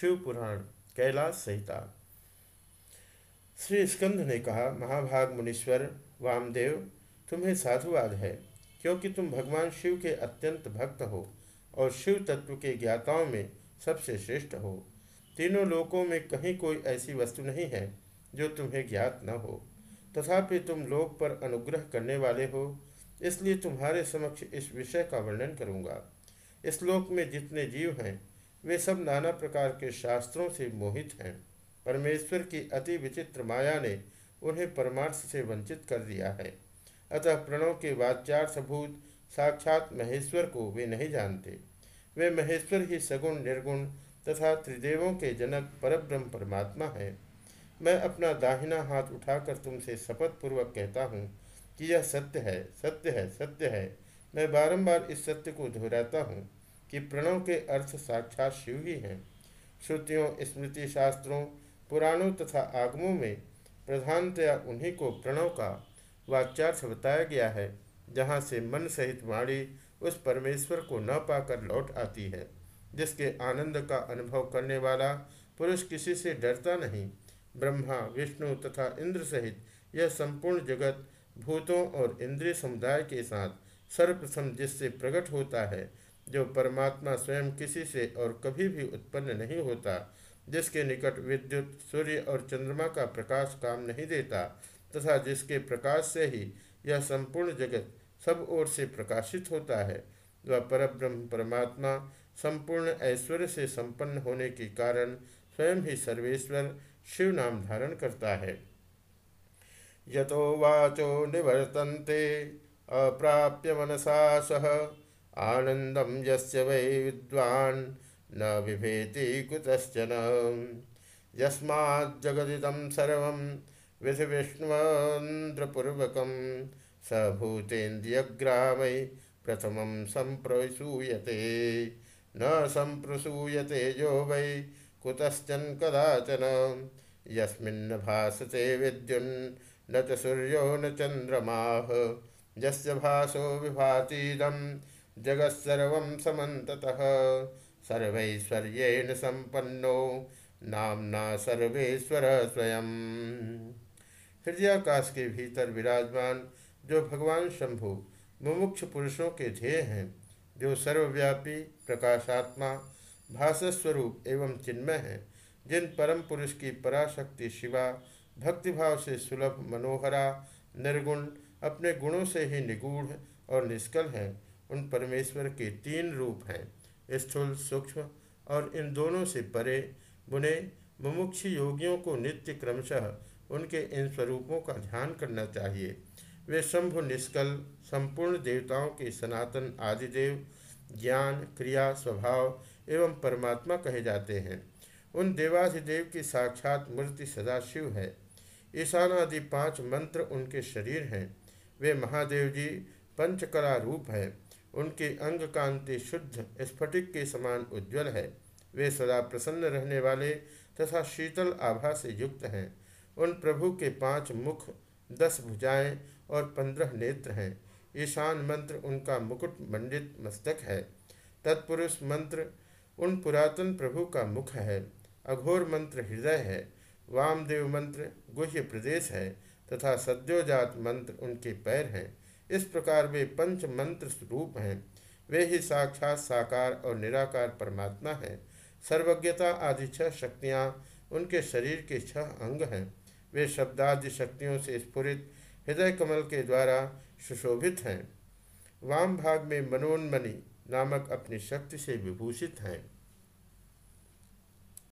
शिव पुराण कैलाश संहिता। श्री स्कंद ने कहा, महाभाग मुनीश्वर, वामदेव, तुम्हें साधुवाद है, क्योंकि तुम भगवान शिव के अत्यंत भक्त हो और शिव तत्व के ज्ञाताओं में सबसे श्रेष्ठ हो। तीनों लोकों में कहीं कोई ऐसी वस्तु नहीं है, जो तुम्हें ज्ञात न हो। तथापि तुम लोक पर अनुग्रह करने वाले हो, इसलिए तुम्हारे समक्ष इस विषय का वर्णन करूँगा। इस लोक में जितने जीव हैं वे सब नाना प्रकार के शास्त्रों से मोहित हैं। परमेश्वर की अति विचित्र माया ने उन्हें परमार्थ से वंचित कर दिया है। अतः प्रणव के वाचार सबूत साक्षात महेश्वर को वे नहीं जानते। वे महेश्वर ही सगुण, निर्गुण तथा त्रिदेवों के जनक परब्रह्म परमात्मा है। मैं अपना दाहिना हाथ उठाकर तुमसे शपथ पूर्वक कहता हूँ कि यह सत्य है सत्य है सत्य है। मैं बारंबार इस सत्य को दोहराता हूँ। कि प्रणव के अर्थ साक्षात शिव ही हैं। श्रुतियों, स्मृति शास्त्रों, पुराणों तथा आगमों में प्रधानतया उन्हीं को प्रणव का वाच्यार्थ बताया गया है, जहाँ से मन सहित वाणी उस परमेश्वर को न पाकर लौट आती है, जिसके आनंद का अनुभव करने वाला पुरुष किसी से डरता नहीं। ब्रह्मा, विष्णु तथा इंद्र सहित यह संपूर्ण जगत भूतों और इंद्रिय समुदाय के साथ सर्वप्रथम जिससे प्रकट होता है जो परमात्मा स्वयं किसी से और कभी भी उत्पन्न नहीं होता, जिसके निकट विद्युत, सूर्य और चंद्रमा का प्रकाश काम नहीं देता, तथा जिसके प्रकाश से ही यह संपूर्ण जगत सब ओर से प्रकाशित होता है, वह परब्रह्म परमात्मा संपूर्ण ऐश्वर्य से संपन्न होने के कारण स्वयं ही सर्वेश्वर शिव नाम धारण करता है। यतो वाचो निवर्तन्ते, अप्राप्य मनसा सह आनंदम यस्य वै विद्वान् न बिभेति कुतश्चन। यस्माज्जगदिदं सर्वं विधिविष्णुन्द्रपूर्वकं स भूतेन्द्रियग्रामै प्रथमं सम्प्रसूयते न सम्प्रसूयते यो वै कुतश्चन कदाचन। यस्मिन् भासते विद्युन्, न च सूर्यो न चन्द्रमाः। यस्य भासो विभातीदं जगत्सर्व समन्ततः सर्वैश्वर्येण संपन्नो नामना सर्वेश्वर स्वयं। हृदयाकाश के भीतर विराजमान जो भगवान शंभु, मुमुक्ष पुरुषों के ध्येय हैं, जो सर्वव्यापी प्रकाशात्मा भाषस्वरूप एवं चिन्मय है, जिन परम पुरुष की पराशक्ति शिवा, भक्तिभाव से सुलभ, मनोहरा, निर्गुण, अपने गुणों से ही निगूढ़ और निष्कल है उन परमेश्वर के तीन रूप हैं, स्थूल, सूक्ष्म और इन दोनों से परे, बुने, मुमुक्ष योगियों को नित्य क्रमशः उनके इन स्वरूपों का ध्यान करना चाहिए। वे शंभु, निष्कल, संपूर्ण देवताओं के सनातन आदिदेव, ज्ञान, क्रिया, स्वभाव एवं परमात्मा कहे जाते हैं। उन देवाधिदेव की साक्षात मूर्ति सदाशिव है। ईशान आदि पाँच मंत्र उनके शरीर हैं। वे महादेव जी, पंचकला रूप है। उनकी अंग कांति शुद्ध, स्फटिक के समान उज्ज्वल है। वे सदा प्रसन्न रहने वाले तथा शीतल आभा से युक्त हैं। उन प्रभु के पाँच मुख, दस भुजाएँ और पंद्रह नेत्र हैं। ईशान मंत्र उनका मुकुट मंडित मस्तक है। तत्पुरुष मंत्र उन पुरातन प्रभु का मुख है। अघोर मंत्र हृदय है। वामदेव मंत्र गुह्य प्रदेश है। तथा सद्योजात मंत्र उनके पैर हैं। इस प्रकार वे पंच मंत्र रूप हैं। वे ही साक्षात साकार और निराकार परमात्मा हैं। सर्वज्ञता आदि छह शक्तियाँ उनके शरीर के छह अंग हैं। वे शब्दादि शक्तियों से स्फुरित हृदय कमल के द्वारा सुशोभित हैं। वाम भाग में मनोन्मणि नामक अपनी शक्ति से विभूषित हैं।